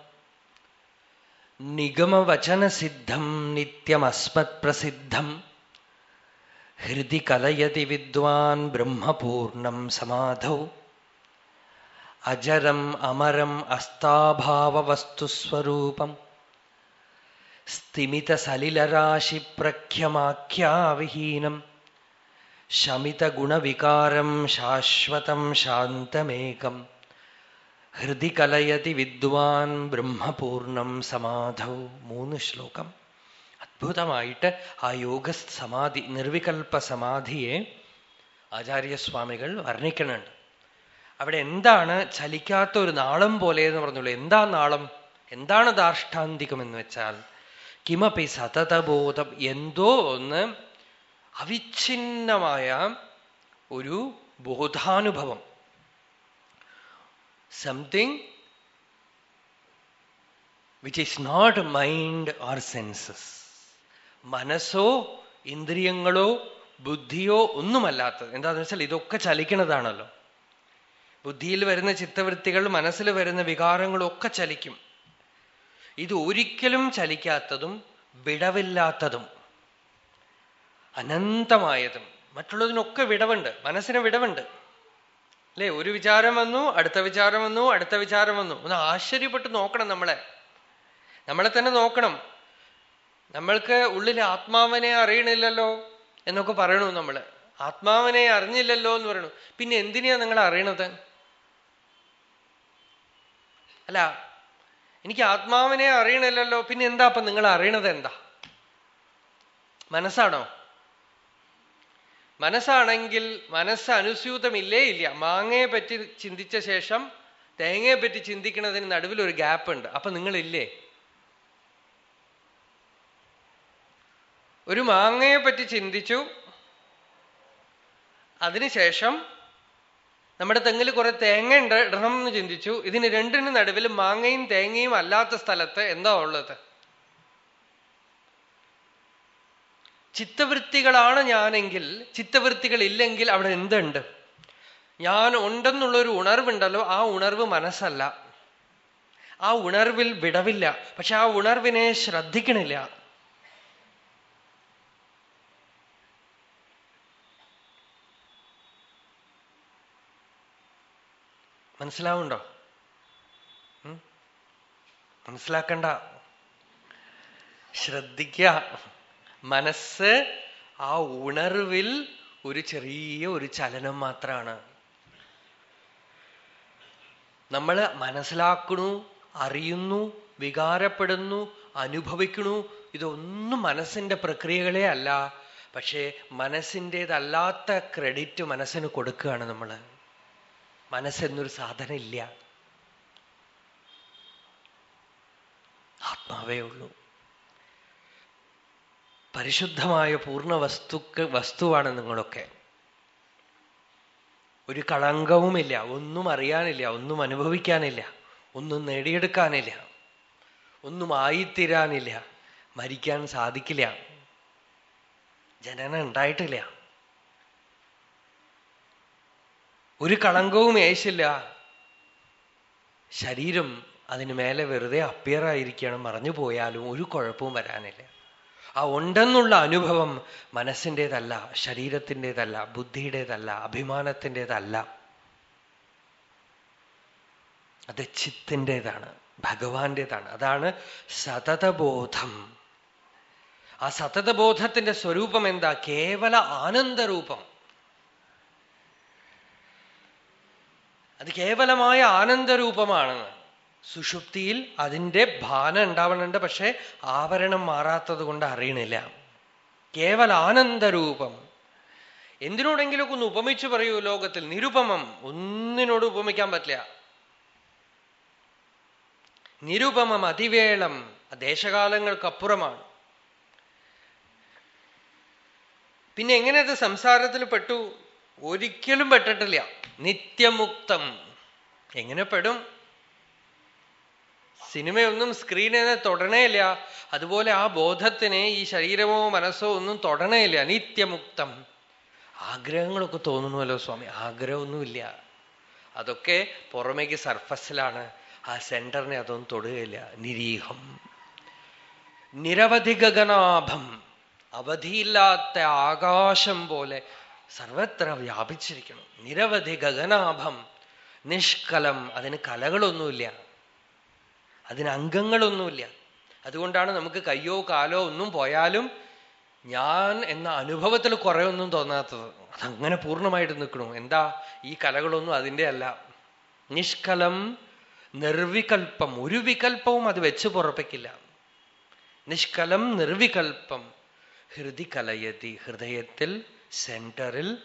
നിഗമവചനസിദ്ധം നിത്യമസ്മത്പ്രസിദ്ധം ഹൃദി കലയതി വിദ്വാൻ ബ്രഹ്മപൂർണം സമാധൗ. അജരം അമരം അസ്താഭാവവസ്തുസ്വരൂപം. സ്ഥിമിതസലിലരാശിപ്രഖ്യമാഖ്യാവിഹീനം. ശമിതഗുണവികാരം ശാശ്വതം ശാന്തമേകം. ഹൃദി കലയതി വിദ്വാൻ ബ്രഹ്മപൂർണം സമാധൗ. മൂന്ന് ശ്ലോകം. അത്ഭുതമായിട്ട് ആ യോഗ സമാധി നിർവികൽപ്പ സമാധിയെ ആചാര്യസ്വാമികൾ വർണിക്കുന്നുണ്ട്. അവിടെ എന്താണ് ചലിക്കാത്ത ഒരു നാളം പോലെ എന്ന് പറഞ്ഞുള്ളൂ. എന്താ നാളം? എന്താണ് ദാർഷ്ടാന്തികം എന്ന് വെച്ചാൽ കിമപി സതതബോധം എന്തോ ഒന്ന് അവിഛിന്നമായ ഒരു ബോധാനുഭവം. Something which is not mind or senses മനസ്സോ ഇന്ദ്രിയങ്ങളോ ബുദ്ധിയോ ഒന്നുമല്ലാത്തത്. എന്താന്ന് വെച്ചാൽ ഇതൊക്കെ ചലിക്കണതാണല്ലോ. ബുദ്ധിയിൽ വരുന്ന ചിത്തവൃത്തികൾ മനസ്സിൽ വരുന്ന വികാരങ്ങളും ഒക്കെ ചലിക്കും. ഇത് ഒരിക്കലും ചലിക്കാത്തതും വിടവില്ലാത്തതും അനന്തമായതും. മറ്റുള്ളതിനൊക്കെ വിടവുണ്ട് മനസ്സിന് വിടവുണ്ട്. അല്ലെ? ഒരു വിചാരം വന്നു അടുത്ത വിചാരം വന്നു അടുത്ത വിചാരം വന്നു. ഒന്ന് ആശ്ചര്യപ്പെട്ട് നോക്കണം നമ്മളെ. നമ്മളെ തന്നെ നോക്കണം. നമ്മൾക്ക് ഉള്ളിൽ ആത്മാവിനെ അറിയണില്ലല്ലോ എന്നൊക്കെ പറയണു നമ്മൾ. ആത്മാവനെ അറിഞ്ഞില്ലല്ലോ എന്ന് പറയണു. പിന്നെ എന്തിനാ നിങ്ങൾ അറിയണത്? അല്ല എനിക്ക് ആത്മാവിനെ അറിയണില്ലല്ലോ. പിന്നെ എന്താ അപ്പൊ നിങ്ങൾ അറിയണത് എന്താ? മനസ്സാണോ? മനസ്സാണെങ്കിൽ മനസ്സ് അനുസ്യൂതമില്ലേ ഇല്ല. മാങ്ങയെ പറ്റി ചിന്തിച്ച ശേഷം തേങ്ങയെ പറ്റി ചിന്തിക്കുന്നതിന് നടുവിൽ ഒരു ഗ്യാപ്പ് ഉണ്ട്. അപ്പൊ നിങ്ങളില്ലേ? ഒരു മാങ്ങയെ പറ്റി ചിന്തിച്ചു. അതിനുശേഷം നമ്മുടെ തെങ്ങിൽ കുറെ തേങ്ങ ഉണ്ട് ഇടണം എന്ന് ചിന്തിച്ചു. ഇതിന് രണ്ടിന് നടുവിൽ മാങ്ങയും തേങ്ങയും അല്ലാത്ത സ്ഥലത്ത് എന്താ ഉള്ളത്? ചിത്തവൃത്തികളാണ് ഞാനെങ്കിൽ ചിത്തവൃത്തികൾ ഇല്ലെങ്കിൽ അവിടെ എന്തുണ്ട്? ഞാൻ ഉണ്ടെന്നുള്ളൊരു ഉണർവുണ്ടല്ലോ ആ ഉണർവ് മനസ്സല്ല. ആ ഉണർവിൽ വിടവില്ല. പക്ഷെ ആ ഉണർവിനെ ശ്രദ്ധിക്കണില്ല. മനസ്സിലാവുണ്ടോ? മനസ്സിലാക്കണ്ട. ശ്രദ്ധിക്ക. മനസ്സ് ആ ഉണർവിൽ ഒരു ചെറിയ ഒരു ചലനം മാത്രമാണ് നമ്മൾ മനസ്സിലാക്കണു അറിയുന്നു വികാരപ്പെടുന്നു അനുഭവിക്കണു. ഇതൊന്നും മനസ്സിന്റെ പ്രക്രിയകളെ അല്ല. പക്ഷേ മനസ്സിന്റെതല്ലാത്ത ക്രെഡിറ്റ് മനസ്സിന് കൊടുക്കുകയാണ് നമ്മൾ മനസ്സെന്നൊരു സാധനം ഇല്ല ആത്മാവേ ഉള്ളൂ. പരിശുദ്ധമായ പൂർണ വസ്തുക്ക് വസ്തുവാണ് നിങ്ങളൊക്കെ. ഒരു കളങ്കവുമില്ല ഒന്നും അറിയാനില്ല ഒന്നും അനുഭവിക്കാനില്ല ഒന്നും നേടിയെടുക്കാനില്ല ഒന്നും ആയിത്തീരാനില്ല മരിക്കാൻ സാധിക്കില്ല ജനനം ഉണ്ടായിട്ടില്ല. ഒരു കളങ്കവും ഏശില്ല. ശരീരം അതിന് മേലെ വെറുതെ അപ്പിയർ ആയിരിക്കണം മറഞ്ഞു പോയാലും ഒരു കുഴപ്പവും വരാനില്ല. ആ ഉണ്ടെന്നുള്ള അനുഭവം മനസ്സിന്റെതല്ല ശരീരത്തിന്റെതല്ല ബുദ്ധിയുടേതല്ല അഭിമാനത്തിന്റെതല്ല. അത് ചിത്തിന്റെതാണ് ഭഗവാന്റേതാണ്. അതാണ് സതതബോധം. ആ സതതബോധത്തിന്റെ സ്വരൂപം എന്താ? കേവല ആനന്ദരൂപം. അത് കേവലമായ ആനന്ദരൂപമാണ്. സുഷുപ്തിയിൽ അതിന്റെ ഭാനം ഉണ്ടാവണുണ്ട് പക്ഷെ ആവരണം മാറാത്തത് കൊണ്ട് അറിയണില്ല. കേവല ആനന്ദരൂപം. എന്തിനോടെങ്കിലുമൊക്കെ ഒന്ന് ഉപമിച്ചു പറയൂ ലോകത്തിൽ. നിരുപമം. ഒന്നിനോട് ഉപമിക്കാൻ പറ്റില്ല. നിരുപമം അതിവേളം ദേശകാലങ്ങൾക്കപ്പുറമാണ്. പിന്നെ എങ്ങനെ അത് സംസാരത്തിൽ പെട്ടു? ഒരിക്കലും പെട്ടിട്ടില്ല. നിത്യമുക്തം. എങ്ങനെ പെടും? സിനിമയൊന്നും സ്ക്രീനിനെ തൊടണേയില്ല. അതുപോലെ ആ ബോധത്തിനെ ഈ ശരീരമോ മനസ്സോ ഒന്നും തൊടണേയില്ല. നിത്യമുക്തം. ആഗ്രഹങ്ങളൊക്കെ തോന്നുന്നുവല്ലോ സ്വാമി. ആഗ്രഹമൊന്നുമില്ല. അതൊക്കെ പുറമേക്ക് സർഫസിലാണ്. ആ സെന്ററിനെ അതൊന്നും തൊടുകയില്ല. നിരീഹം. നിരവധി ഗഗനാഭം അവധിയില്ലാത്ത ആകാശം പോലെ സർവത്ര വ്യാപിച്ചിരിക്കണം. നിരവധി ഗഗനാഭം നിഷ്കലം അതിന് കലകളൊന്നുമില്ല. അതിന് അംഗങ്ങളൊന്നുമില്ല. അതുകൊണ്ടാണ് നമുക്ക് കയ്യോ കാലോ ഒന്നും പോയാലും ഞാൻ എന്ന അനുഭവത്തിൽ കുറെ ഒന്നും തോന്നാത്തത്. അതങ്ങനെ പൂർണമായിട്ട് നിൽക്കണു. എന്താ? ഈ കലകളൊന്നും അതിന്റെ അല്ല നിഷ്കലം നിർവികൽപ്പം. ഒരു വികൽപ്പവും അത് വെച്ച് പുറപ്പിക്കില്ല. നിഷ്കലം നിർവികൽപ്പം. ഹൃദി കലയതി ഹൃദയത്തിൽ സെന്ററിൽ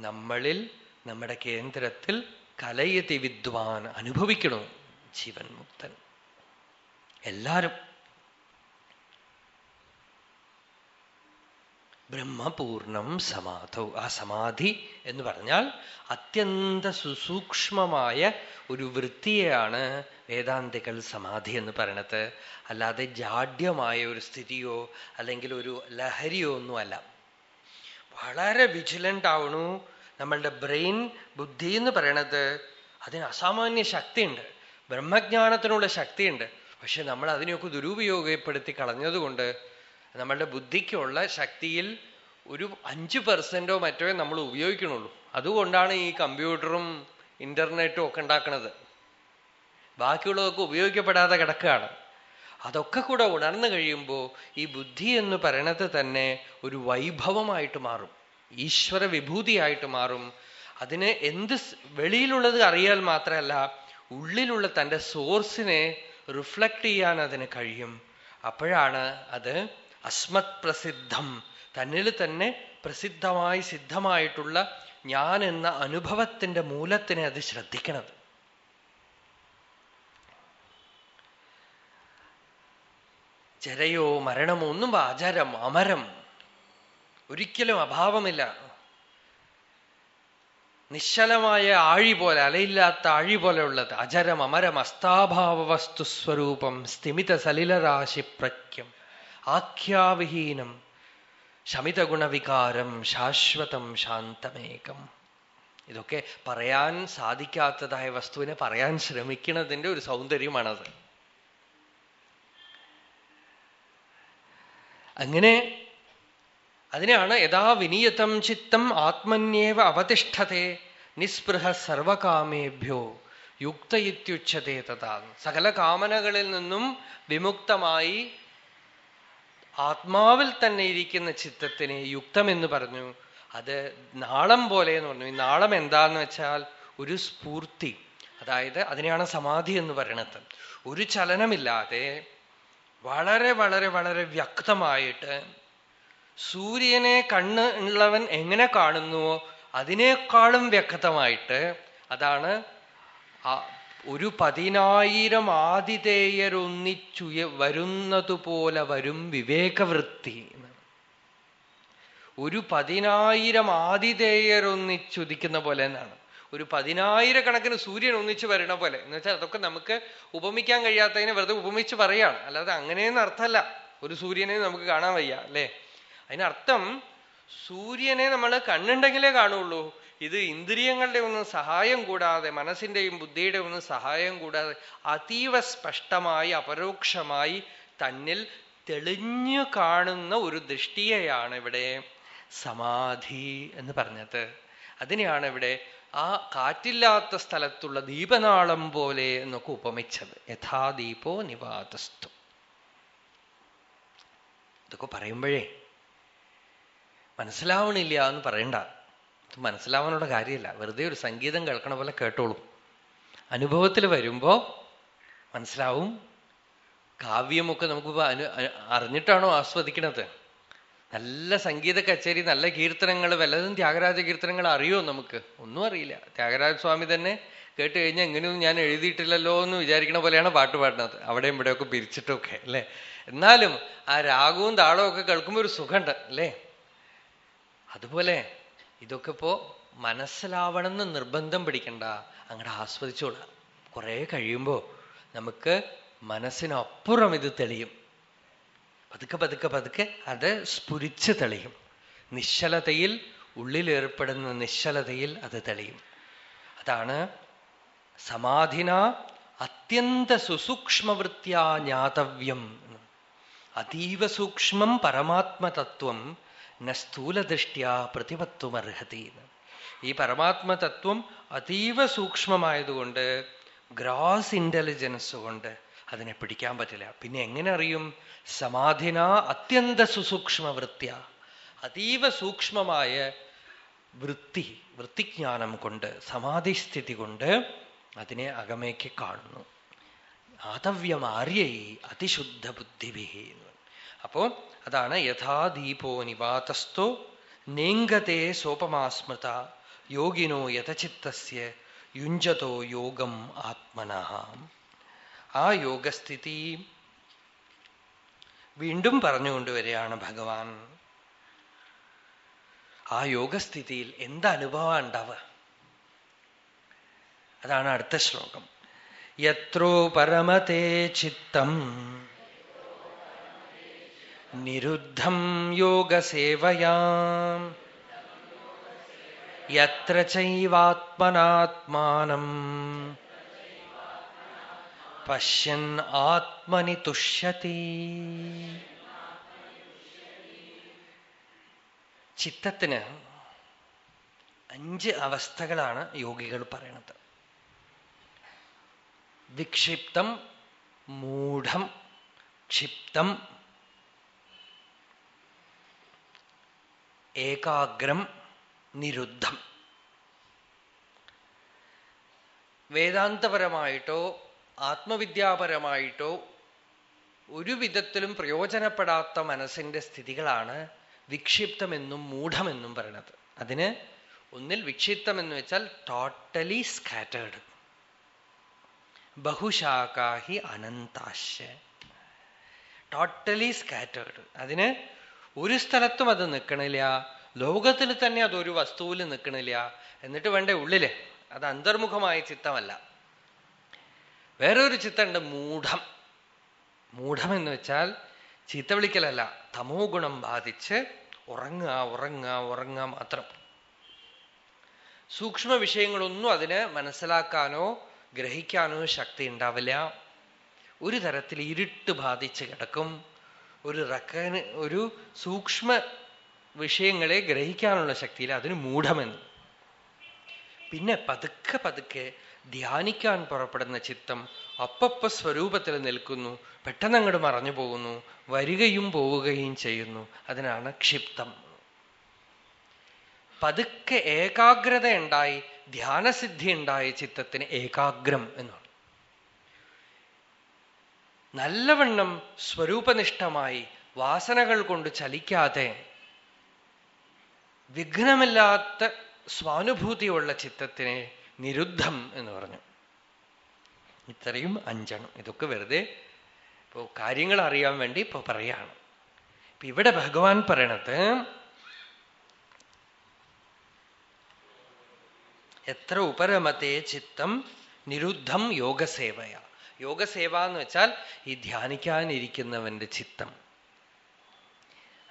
നമ്മളിൽ നമ്മുടെ കേന്ദ്രത്തിൽ കലയതി വിദ്വാൻ അനുഭവിക്കണം ജീവൻ മുക്തൻ. എല്ലാരും. ബ്രഹ്മപൂർണം സമാധൗ. ആ സമാധി എന്ന് പറഞ്ഞാൽ അത്യന്ത സുസൂക്ഷ്മമായ ഒരു വൃത്തിയെയാണ് വേദാന്തികൾ സമാധി എന്ന് പറയണത്. അല്ലാതെ ജാഡ്യമായ ഒരു സ്ഥിതിയോ അല്ലെങ്കിൽ ഒരു ലഹരിയോ ഒന്നുമല്ല വളരെ വിജിലന്റ് ആവണു. നമ്മളുടെ ബ്രെയിൻ ബുദ്ധി എന്ന് പറയണത് അതിന് അസാമാന്യ ശക്തിയുണ്ട്. ബ്രഹ്മജ്ഞാനത്തിനുള്ള ശക്തിയുണ്ട്. പക്ഷെ നമ്മൾ അതിനെയൊക്കെ ദുരുപയോഗപ്പെടുത്തി കളഞ്ഞതുകൊണ്ട് നമ്മളുടെ ബുദ്ധിക്കുള്ള ശക്തിയിൽ ഒരു അഞ്ച് പെർസെന്റോ മറ്റോ നമ്മൾ ഉപയോഗിക്കണുള്ളൂ. അതുകൊണ്ടാണ് ഈ കമ്പ്യൂട്ടറും ഇന്റർനെറ്റും ഒക്കെ ഉണ്ടാക്കുന്നത് ബാക്കിയുള്ളതൊക്കെ ഉപയോഗിക്കപ്പെടാതെ കിടക്കുകയാണ്. അതൊക്കെ കൂടെ ഉണർന്നു കഴിയുമ്പോൾ ഈ ബുദ്ധി എന്ന് പറയണത് തന്നെ ഒരു വൈഭവമായിട്ട് മാറും. ഈശ്വര വിഭൂതിയായിട്ട് മാറും. അതിന് എന്ത് വെളിയിലുള്ളത് അറിയാൽ മാത്രമല്ല ഉള്ളിലുള്ള തന്റെ സോഴ്സിനെ റിഫ്ലക്ട് ചെയ്യാൻ അതിന് കഴിയും. അപ്പോഴാണ് അത് അസ്മത് പ്രസിദ്ധം. തന്നിൽ തന്നെ പ്രസിദ്ധമായി സിദ്ധമായിട്ടുള്ള ഞാൻ എന്ന അനുഭവത്തിന്റെ മൂലത്തിനെ അത് ശ്രദ്ധിക്കണത്. ജരയോ മരണമോ ഒന്നും അജരം അമരം. ഒരിക്കലും അഭാവമില്ല. നിശ്ചലമായ ആഴി പോലെ അലയില്ലാത്ത ആഴി പോലെ ഉള്ളത് അജരം അമരം അസ്താഭാവ വസ്തുസ്വരൂപം സ്ഥിമിത സലിലരാശി പ്രഖ്യം ആഖ്യാവിഹീനം ശമിതഗുണവികാരം ശാശ്വതം ശാന്തമേകം. ഇതൊക്കെ പറയാൻ സാധിക്കാത്തതായ വസ്തുവിനെ പറയാൻ ശ്രമിക്കുന്നതിന്റെ ഒരു സൗന്ദര്യമാണത്. അങ്ങനെ അതിനാണ് യഥാ വിനിയതം ചിത്തം ആത്മന്യേവ അവതിഷ്ഠത്തെ നിസ്പൃഹ സർവകാമേഭ്യോ യുക്തയുത്യുച്ഛതേ തഥാ. സകല കാമനകളിൽ നിന്നും വിമുക്തമായി ആത്മാവിൽ തന്നെ ഇരിക്കുന്ന ചിത്തത്തിനെ യുക്തമെന്ന് പറഞ്ഞു. അത് നാളം പോലെ എന്ന് പറഞ്ഞു. ഈ നാളം എന്താന്ന് വെച്ചാൽ ഒരു സ്ഫൂർത്തി. അതായത് അതിനെയാണ് സമാധി എന്ന് പറയണത്. ഒരു ചലനമില്ലാതെ വളരെ വളരെ വളരെ വ്യക്തമായിട്ട് സൂര്യനെ കണ്ണ് ഉള്ളവൻ എങ്ങനെ കാണുന്നുവോ അതിനേക്കാളും വ്യക്തമായിട്ട് അതാണ് ഒരു പതിനായിരം ആതിഥേയരൊന്നിച്ചുയ വരുന്നതുപോലെ വരും വിവേകവൃത്തി ഒരു പതിനായിരം ആതിഥേയരൊന്നിച്ചുദിക്കുന്ന പോലെ എന്നാണ്. ഒരു പതിനായിരക്കണക്കിന് സൂര്യൻ ഒന്നിച്ച് വരണ പോലെ. എന്ന് വെച്ചാൽ അതൊക്കെ നമുക്ക് ഉപമിക്കാൻ കഴിയാത്തതിനെ വെറുതെ ഉപമിച്ച് പറയാണ്. അല്ലാതെ അങ്ങനെയെന്ന് അർത്ഥമല്ല. ഒരു സൂര്യനെ നമുക്ക് കാണാൻ വയ്യ അല്ലേ? അതിനർത്ഥം സൂര്യനെ നമ്മൾ കണ്ണുണ്ടെങ്കിലേ കാണുള്ളൂ. ഇത് ഇന്ദ്രിയങ്ങളുടെ ഒന്നും സഹായം കൂടാതെ മനസ്സിന്റെയും ബുദ്ധിയുടെ ഒന്നും സഹായം കൂടാതെ അതീവ സ്പഷ്ടമായി അപരോക്ഷമായി തന്നിൽ തെളിഞ്ഞു കാണുന്ന ഒരു ദൃഷ്ടിയെയാണ് ഇവിടെ സമാധി എന്ന് പറഞ്ഞത്. അതിനെയാണ് ഇവിടെ ആ കാറ്റില്ലാത്ത സ്ഥലത്തുള്ള ദീപനാളം പോലെ എന്നൊക്കെ ഉപമിച്ചത്. യഥാദീപോ നിവാതസ്തു. ഇതൊക്കെ പറയുമ്പോഴേ മനസ്സിലാവണില്ല എന്ന് പറയണ്ട. ഇത് മനസ്സിലാവാനുള്ള കാര്യമില്ല. വെറുതെ ഒരു സംഗീതം കേൾക്കണ പോലെ കേട്ടോളൂ. അനുഭവത്തിൽ വരുമ്പോ മനസ്സിലാവും. കാവ്യമൊക്കെ നമുക്ക് അറിഞ്ഞിട്ടാണോ ആസ്വദിക്കണത്? നല്ല സംഗീത കച്ചേരി നല്ല കീർത്തനങ്ങൾ വല്ലതും ത്യാഗരാജ കീർത്തനങ്ങൾ അറിയോ നമുക്ക്? ഒന്നും അറിയില്ല. ത്യാഗരാജ സ്വാമി തന്നെ കേട്ട് കഴിഞ്ഞാൽ എങ്ങനെയൊന്നും ഞാൻ എഴുതിയിട്ടില്ലല്ലോ എന്ന് വിചാരിക്കണ പോലെയാണ് പാട്ട് പാടുന്നത്. അവിടെയും ഇവിടെയൊക്കെ പിരിച്ചിട്ടൊക്കെ അല്ലേ? എന്നാലും ആ രാഗവും താളവും ഒക്കെ കേൾക്കുമ്പോൾ ഒരു സുഖമുണ്ട് അല്ലേ? അതുപോലെ ഇതൊക്കെ ഇപ്പോ മനസ്സിലാവണം എന്ന് നിർബന്ധം പിടിക്കണ്ട. അങ്ങോട്ട് ആസ്വദിച്ചോളാം. കുറെ കഴിയുമ്പോൾ നമുക്ക് മനസ്സിനപ്പുറം ഇത് തെളിയും. പതുക്കെ പതുക്കെ പതുക്കെ അത് സ്ഫുരിച്ച് തെളിയും. നിശ്ചലതയിൽ ഉള്ളിലേർപ്പെടുന്ന നിശ്ചലതയിൽ അത് തെളിയും. അതാണ് സമാധിന അത്യന്ത സുസൂക്ഷ്മവൃത്യാ ജ്ഞാതവ്യം അതീവ സൂക്ഷ്മം പരമാത്മതത്വം ന സ്ഥൂലദൃഷ്ട്യാ പ്രതിപത്വമർഹതി ഈ പരമാത്മതത്വം അതീവ സൂക്ഷ്മമായതുകൊണ്ട് ഗ്രാസ് ഇന്റലിജൻസ് കൊണ്ട് അതിനെ പിടിക്കാൻ പറ്റില്ല. പിന്നെ എങ്ങനെ അറിയും? സമാധിന അത്യന്ത സുസൂക്ഷ്മ വൃത്യ. അതീവ സൂക്ഷ്മമായ വൃത്തി വൃത്തിജ്ഞാനം കൊണ്ട് സമാധിസ്ഥിതി കൊണ്ട് അതിനെ അകമേക്ക് കാണുന്നു. ആതവ്യമാര്യൈ അതിശുദ്ധ ബുദ്ധിഭി അപ്പോ അതാണ് യഥാ ദീപോ നിവാതസ്ഥോ നേങ്കത്തെ സോപമാസ്മൃത. യോഗിനോ യഥചിത്തസ്യ യുഞ്ചതോ യോഗം ആത്മന. ആ യോഗസ്ഥിതി വീണ്ടും പറഞ്ഞുകൊണ്ടുവരികയാണ് ഭഗവാൻ. ആ യോഗസ്ഥിതിയിൽ എന്തനുഭവം ഉണ്ടാവുക? അതാണ് അടുത്ത ശ്ലോകം. യത്രോ പരമതേ ചിത്തം നിരുദ്ധം യോഗസേവയാ യത്ര ചൈവാത്മനാത്മാനം പശ്യൻ ആത്മനി തുഷ്യതി ചിത്തത്തിന് അഞ്ച് അവസ്ഥകളാണ് യോഗികൾ പറയണത്. വിക്ഷിപ്തം മൂഢം ക്ഷിപ്തം ഏകാഗ്രം നിരുദ്ധം. വേദാന്തപരമായിട്ടോ ആത്മവിദ്യാപരമായിട്ടോ ഒരു വിധത്തിലും പ്രയോജനപ്പെടാത്ത മനസ്സിന്റെ സ്ഥിതികളാണ് വിക്ഷിപ്തമെന്നും മൂഢമെന്നും പറയണത്. അതിന് ഒന്നിൽ വിക്ഷിപ്തം എന്ന് വെച്ചാൽ ടോട്ടലി സ്കാറ്റേഡ് ബഹുശാഖാഹി അനന്താശ ടോട്ടലി സ്കാറ്റേഡ് അതിന് ഒരു സ്ഥലത്തും അത് നിൽക്കണില്ല ലോകത്തിൽ തന്നെ അതൊരു വസ്തുവിൽ നിൽക്കണില്ല എന്നിട്ട് വേണ്ടേ ഉള്ളിൽ. അത് അന്തർമുഖമായ ചിത്തമല്ല. വേറൊരു ചിത്തമുണ്ട് മൂഢം. മൂഢം എന്ന് വെച്ചാൽ ചീത്ത വിളിക്കലല്ല തമോ ഗുണം ബാധിച്ച് ഉറങ്ങുക ഉറങ്ങുക ഉറങ്ങുക മാത്രം. സൂക്ഷ്മ വിഷയങ്ങളൊന്നും അതിന് മനസ്സിലാക്കാനോ ഗ്രഹിക്കാനോ ശക്തി ഉണ്ടാവില്ല. ഒരു തരത്തിൽ ഇരുട്ട് ബാധിച്ച് കിടക്കും. ഒരു റക്കന് ഒരു സൂക്ഷ്മ വിഷയങ്ങളെ ഗ്രഹിക്കാനുള്ള ശക്തിയിൽ അതിന് മൂഢമെന്ന്. പിന്നെ പതുക്കെ പതുക്കെ ധ്യാനിക്കാൻ പുറപ്പെടുന്ന ചിത്തം അപ്പപ്പ സ്വരൂപത്തിൽ നിൽക്കുന്നു പെട്ടെന്ന് അങ്ങോട്ട് മറഞ്ഞു പോകുന്നു വരികയും പോവുകയും ചെയ്യുന്നു. അതിനാണ് ക്ഷിപ്തം. പതുക്കെ ഏകാഗ്രത ഉണ്ടായി ധ്യാനസിദ്ധി ഉണ്ടായ ചിത്തത്തിന് ഏകാഗ്രം എന്നാണ്. നല്ലവണ്ണം സ്വരൂപനിഷ്ഠമായി വാസനകൾ കൊണ്ട് ചലിക്കാതെ വിഘ്നമില്ലാത്ത സ്വാനുഭൂതിയുള്ള ചിത്തത്തിനെ നിരുദ്ധം എന്ന് പറഞ്ഞു. ഇത്രയും അഞ്ചണം ഇതൊക്കെ വെറുതെ ഇപ്പോ കാര്യങ്ങൾ അറിയാൻ വേണ്ടി ഇപ്പൊ പറയാണ്. ഇപ്പൊ ഇവിടെ ഭഗവാൻ പറയണത് എത്ര ഉപരമത്തെ ചിത്തം നിരുദ്ധം യോഗസേവയ. യോഗസേവ എന്ന് വെച്ചാൽ ഈ ധ്യാനിക്കാനിരിക്കുന്നവന്റെ ചിത്തം.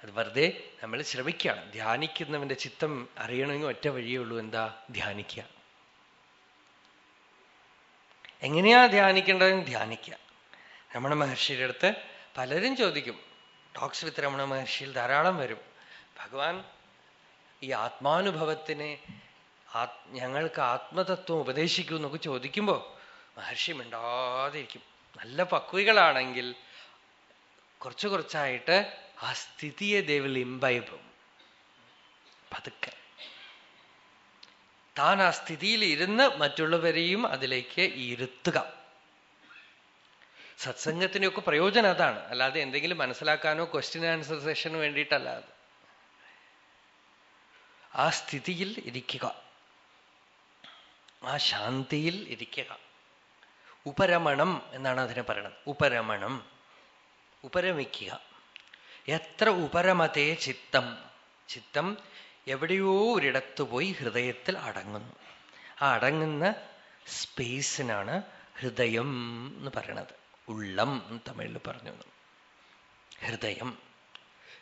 അത് വെറുതെ നമ്മൾ ശ്രമിക്കുകയാണ് ധ്യാനിക്കുന്നവന്റെ ചിത്തം അറിയണമെങ്കിൽ ഒറ്റ വഴിയേ ഉള്ളൂ. എന്താ? ധ്യാനിക്കുക. എങ്ങനെയാ ധ്യാനിക്കേണ്ടതെന്ന് ധ്യാനിക്കുക. രമണ മഹർഷിയുടെ അടുത്ത് പലരും ചോദിക്കും. ടോക്സ് വിത്ത് രമണ മഹർഷിയിൽ ധാരാളം വരും. ഭഗവാൻ ഈ ആത്മാനുഭവത്തിനെ ഞങ്ങൾക്ക് ആത്മതത്വം ഉപദേശിക്കൂ എന്നൊക്കെ ചോദിക്കുമ്പോൾ മഹർഷി മിണ്ടാതിരിക്കും. നല്ല പക്വികളാണെങ്കിൽ കുറച്ച് കുറച്ചായിട്ട് ആ സ്ഥിതിയെ ദേവിൽ ഇമ്പൈബും പതുക്കെ. താൻ ആ സ്ഥിതിയിൽ ഇരുന്ന് മറ്റുള്ളവരെയും അതിലേക്ക് ഇരുത്തുക. സത്സംഗത്തിനൊക്കെ പ്രയോജനം അതാണ്. അല്ലാതെ എന്തെങ്കിലും മനസ്സിലാക്കാനോ ക്വസ്റ്റ്യൻ ആൻസർ സെഷന് വേണ്ടിയിട്ടല്ലാതെ ആ സ്ഥിതിയിൽ ഇരിക്കുക. ആ ശാന്തിയിൽ ഇരിക്കുക. ഉപരമണം എന്നാണ് അതിനെ പറയണത് ഉപരമണം. ഉപരമിക്കുക. എത്ര ഉപരമതേ ചിത്തം. ചിത്തം എവിടെയോ ഒരിടത്ത് പോയി ഹൃദയത്തിൽ അടങ്ങുന്നു. ആ അടങ്ങുന്ന സ്പേസിനാണ് ഹൃദയം എന്ന് പറയണത്. ഉള്ളം തമിഴിൽ പറഞ്ഞു. ഹൃദയം.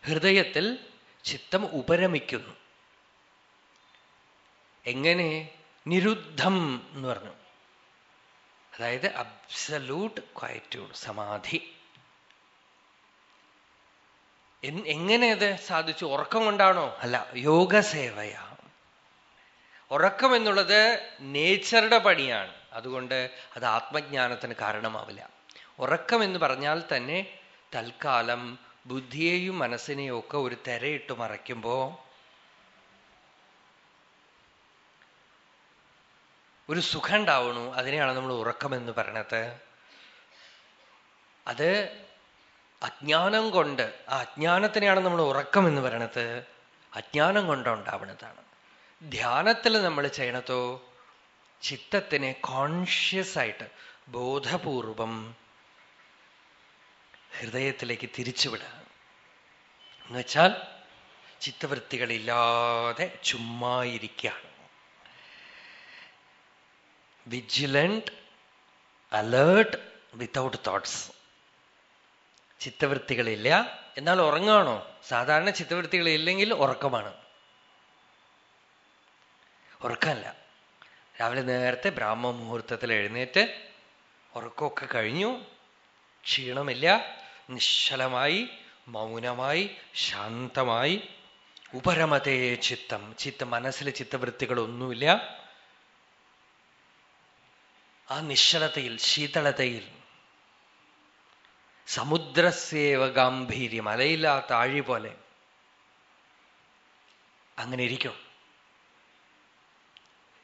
ഹൃദയത്തിൽ ചിത്തം ഉപരമിക്കുന്നു. എങ്ങനെ? നിരുദ്ധം എന്ന് പറഞ്ഞു. അതായത് അബ്സലൂട്ട് ക്വയറ്റ്യൂഡ് സമാധി. എങ്ങനെ അത് സാധിച്ചു? ഉറക്കം കൊണ്ടാണോ? അല്ല യോഗ സേവയാ ഉറക്കം എന്നുള്ളത് നേച്ചറുടെ പണിയാണ്. അതുകൊണ്ട് അത് ആത്മജ്ഞാനത്തിന് കാരണമാവില്ല. ഉറക്കം എന്ന് പറഞ്ഞാൽ തന്നെ തൽക്കാലം ബുദ്ധിയെയും മനസ്സിനെയും ഒക്കെ ഒരു തെരയിട്ട് മറയ്ക്കുമ്പോ ഒരു സുഖം ഉണ്ടാവണു അതിനെയാണ് നമ്മൾ ഉറക്കം എന്ന് പറയണത്. അത് അജ്ഞാനം കൊണ്ട് ആ അജ്ഞാനത്തിനെയാണ് നമ്മൾ ഉറക്കം എന്ന് പറയണത്. അജ്ഞാനം കൊണ്ടുണ്ടാവുന്നതാണ് ധ്യാനത്തിൽ നമ്മൾ ചെയ്യണതോ ചിത്തത്തിനെ കോൺഷ്യസ് ആയിട്ട് ബോധപൂർവം ഹൃദയത്തിലേക്ക് തിരിച്ചുവിടുക എന്നുവെച്ചാൽ ചിത്തവൃത്തികളില്ലാതെ ചുമ്മാ ഇരിക്കുകയാണ് വിജിലന്റ് അലേർട്ട് വിത്തൗട്ട് തോട്ട്സ് ചിത്തവൃത്തികളില്ല. എന്നാൽ ഉറങ്ങാണോ? സാധാരണ ചിത്തവൃത്തികളില്ലെങ്കിൽ ഉറക്കമാണ്. ഉറക്കമല്ല. രാവിലെ നേരത്തെ ബ്രാഹ്മ മുഹൂർത്തത്തിൽ എഴുന്നേറ്റ് ഉറക്കമൊക്കെ കഴിഞ്ഞു. ക്ഷീണമില്ല. നിശ്ചലമായി മൗനമായി ശാന്തമായി. ഉപരമതേ ചിത്തം. ചിത്ത മനസ്സിൽ ചിത്തവൃത്തികളൊന്നുമില്ല. ആ നിശ്ചലതയിൽ ശീതളതയിൽ സമുദ്രസേവ ഗാംഭീര്യം അലയില്ലാത്ത ആഴി പോലെ. അങ്ങനെ ഇരിക്കും.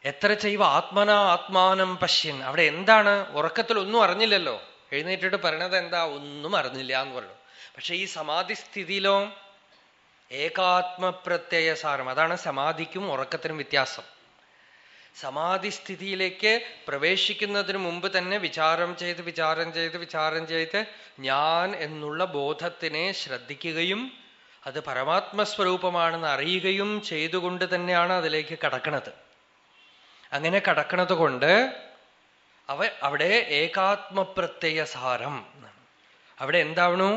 എത്ര ചെയ്വ? ആത്മന ആത്മാനം പശ്യൻ. അവിടെ എന്താണ്? ഉറക്കത്തിൽ ഒന്നും അറിഞ്ഞില്ലല്ലോ. എഴുന്നേറ്റിട്ട് പറയണത് എന്താ? ഒന്നും അറിഞ്ഞില്ല എന്ന് പറഞ്ഞു. പക്ഷെ ഈ സമാധി ഏകാത്മപ്രത്യയ സാരം അതാണ് സമാധിക്കും ഉറക്കത്തിനും വ്യത്യാസം. സമാധി സ്ഥിതിയിലേക്ക് പ്രവേശിക്കുന്നതിന് മുമ്പ് തന്നെ വിചാരം ചെയ്ത് വിചാരം ചെയ്ത് വിചാരം ചെയ്ത് ഞാൻ എന്നുള്ള ബോധത്തിനെ ശ്രദ്ധിക്കുകയും അത് പരമാത്മസ്വരൂപമാണെന്ന് അറിയുകയും ചെയ്തുകൊണ്ട് തന്നെയാണ് അതിലേക്ക് കടക്കണത്. അങ്ങനെ കടക്കണത് കൊണ്ട് അവ അവിടെ ഏകാത്മപ്രത്യയ സാരം അവിടെ എന്താവണു?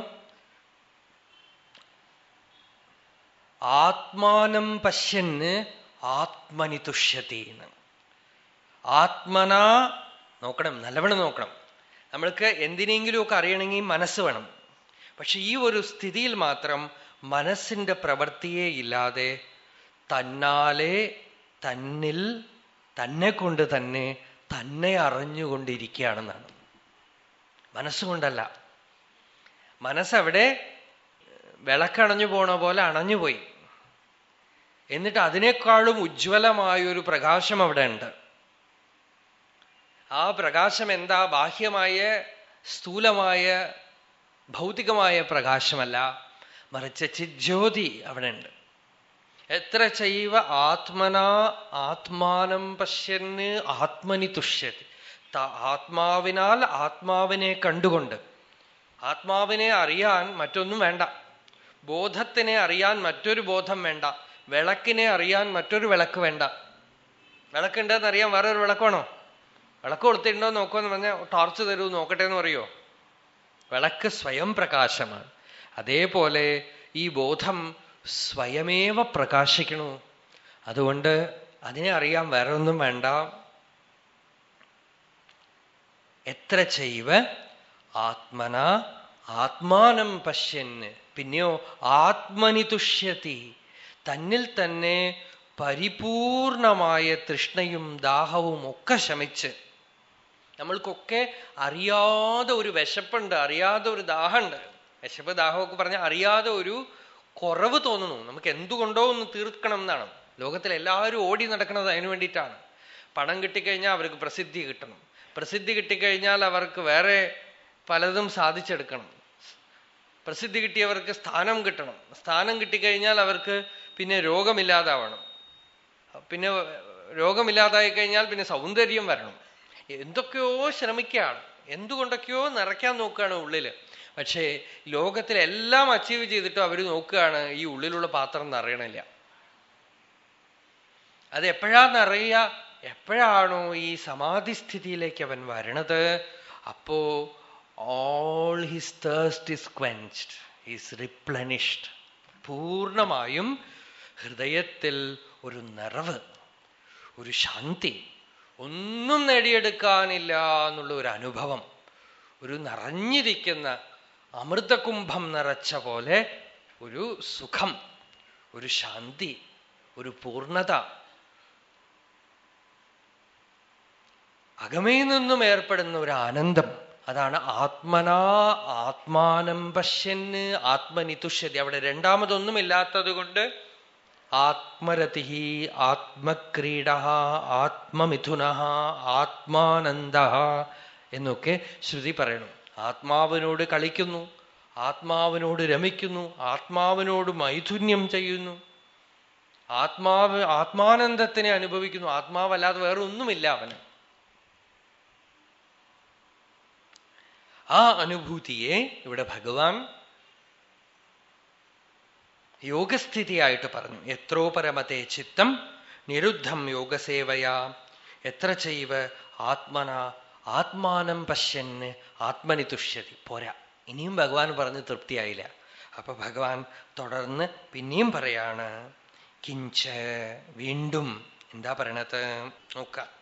ആത്മാനം പശ്യന് ആത്മനി തുഷ്യത്തി എന്ന് ആത്മന നോക്കണം നല്ലവണ്ണം നോക്കണം. നമ്മൾക്ക് എന്തിനെങ്കിലുമൊക്കെ അറിയണമെങ്കിൽ മനസ്സ് വേണം. പക്ഷെ ഈ ഒരു സ്ഥിതിയിൽ മാത്രം മനസ്സിന്റെ പ്രവൃത്തിയെ ഇല്ലാതെ തന്നാലെ തന്നിൽ തന്നെ കൊണ്ട് തന്നെ തന്നെ അറിഞ്ഞുകൊണ്ടിരിക്കുകയാണെന്നാണ്. മനസ്സുകൊണ്ടല്ല. മനസ്സവിടെ വിളക്കണഞ്ഞു പോണ പോലെ അണഞ്ഞുപോയി. എന്നിട്ട് അതിനേക്കാളും ഉജ്ജ്വലമായൊരു പ്രകാശം അവിടെ ഉണ്ട് ആ പ്രകാശം എന്താ ബാഹ്യമായ സ്ഥൂലമായ ഭൗതികമായ പ്രകാശമല്ല. മറിച്ച് ചിജ്യോതി അവിടെ ഉണ്ട് എത്ര ചൈവ ആത്മനാ ആത്മാനം പശ്യന് ആത്മനി തുഷ്യതി. ആത്മാവിനാൽ ആത്മാവിനെ കണ്ടുകൊണ്ട്. ആത്മാവിനെ അറിയാൻ മറ്റൊന്നും വേണ്ട. ബോധത്തിനെ അറിയാൻ മറ്റൊരു ബോധം വേണ്ട. വിളക്കിനെ അറിയാൻ മറ്റൊരു വിളക്ക് വേണ്ട. വിളക്കുണ്ടെന്ന് അറിയാൻ വേറൊരു വിളക്കാണോ? വിളക്ക് കൊടുത്തിട്ടുണ്ടോ നോക്കുമെന്ന് പറഞ്ഞാൽ ടോർച്ച് തരൂ നോക്കട്ടെ എന്ന് പറയോ? വിളക്ക് സ്വയം പ്രകാശമാണ്. അതേപോലെ ഈ ബോധം സ്വയമേവ പ്രകാശിക്കണു. അതുകൊണ്ട് അതിനെ അറിയാൻ വേറെ ഒന്നും വേണ്ട. എത്ര ചെയ്വ? ആത്മന ആത്മാനം പശ്യന് പിന്നെയോ ആത്മനി തുഷ്യത്തി തന്നിൽ തന്നെ പരിപൂർണമായ തൃഷ്ണയും ദാഹവും ഒക്കെ ശമിച്ച് നമ്മൾക്കൊക്കെ അറിയാതെ ഒരു വിശപ്പുണ്ട് അറിയാതെ ഒരു ദാഹമുണ്ട്. വിശപ്പ് ദാഹമൊക്കെ പറഞ്ഞാൽ അറിയാതെ ഒരു കുറവ് തോന്നുന്നു. നമുക്ക് എന്തുകൊണ്ടോ ഒന്ന് തീർക്കണം എന്നാണ്. ലോകത്തിൽ എല്ലാവരും ഓടി നടക്കുന്നത് അതിനു വേണ്ടിയിട്ടാണ്. പണം കിട്ടിക്കഴിഞ്ഞാൽ അവർക്ക് പ്രസിദ്ധി കിട്ടണം. പ്രസിദ്ധി കിട്ടിക്കഴിഞ്ഞാൽ അവർക്ക് വേറെ പലതും സാധിച്ചെടുക്കണം. പ്രസിദ്ധി കിട്ടിയവർക്ക് സ്ഥാനം കിട്ടണം. സ്ഥാനം കിട്ടിക്കഴിഞ്ഞാൽ അവർക്ക് പിന്നെ രോഗമില്ലാതാവണം. പിന്നെ രോഗമില്ലാതായി കഴിഞ്ഞാൽ പിന്നെ സൗന്ദര്യം വരണം. എന്തൊക്കെയോ ശ്രമിക്കുകയാണ്. എന്തുകൊണ്ടൊക്കെയോ നിറയ്ക്കാൻ നോക്കുകയാണ് ഉള്ളിൽ. പക്ഷേ ലോകത്തിലെല്ലാം അച്ചീവ് ചെയ്തിട്ടും അവർ നോക്കുകയാണ് ഈ ഉള്ളിലുള്ള പാത്രം നിറയണില്ല. അത് എപ്പോഴാ നിറയുക? എപ്പോഴാണോ ഈ സമാധിസ്ഥിതിയിലേക്ക് അവൻ വരണത്? അപ്പോ all his thirst is quenched is replenished പൂർണമായും ഹൃദയത്തിൽ ഒരു നിറവ് ഒരു ശാന്തി ഒന്നും നേടിയെടുക്കാനില്ല എന്നുള്ള ഒരു അനുഭവം. ഒരു നിറഞ്ഞിരിക്കുന്ന അമൃതകുംഭം നിറച്ച പോലെ ഒരു സുഖം ഒരു ശാന്തി ഒരു പൂർണത അകമേ നിന്നും ഏർപ്പെടുന്ന ഒരു ആനന്ദം. അതാണ് ആത്മനാ ആത്മാനം പശ്യന് ആത്മനിതുഷ്യതി. അവിടെ അവിടെ രണ്ടാമതൊന്നുമില്ലാത്തത് കൊണ്ട് ആത്മരതി ആത്മക്രീഡ ആത്മമിഥുന ആത്മാനന്ദ എന്നൊക്കെ ശ്രുതി പറയണം. ആത്മാവിനോട് കളിക്കുന്നു ആത്മാവിനോട് രമിക്കുന്നു ആത്മാവിനോട് മൈഥുന്യം ചെയ്യുന്നു. ആത്മാവ് ആത്മാനന്ദത്തിനെ അനുഭവിക്കുന്നു. ആത്മാവല്ലാതെ വേറെ ഒന്നുമില്ല അവന്. ആ അനുഭൂതിയെ ഇവിടെ ഭഗവാൻ യോഗസ്ഥിതിയായിട്ട് പറഞ്ഞു. എത്രോ പരമത്തെ ചിത്തം നിരുദ്ധം യോഗസേവയാ. എത്ര ചെയ്വ്? ആത്മന. ആത്മാനം പശ്യന് ആത്മനി തുഷ്യതി. പോരാ. ഇനിയും ഭഗവാൻ പറഞ്ഞ് തൃപ്തിയായില്ല. അപ്പൊ ഭഗവാൻ തുടർന്ന് പിന്നെയും പറയാണ്. കിഞ്ച് വീണ്ടും എന്താ പറയണത്? നോക്കാം.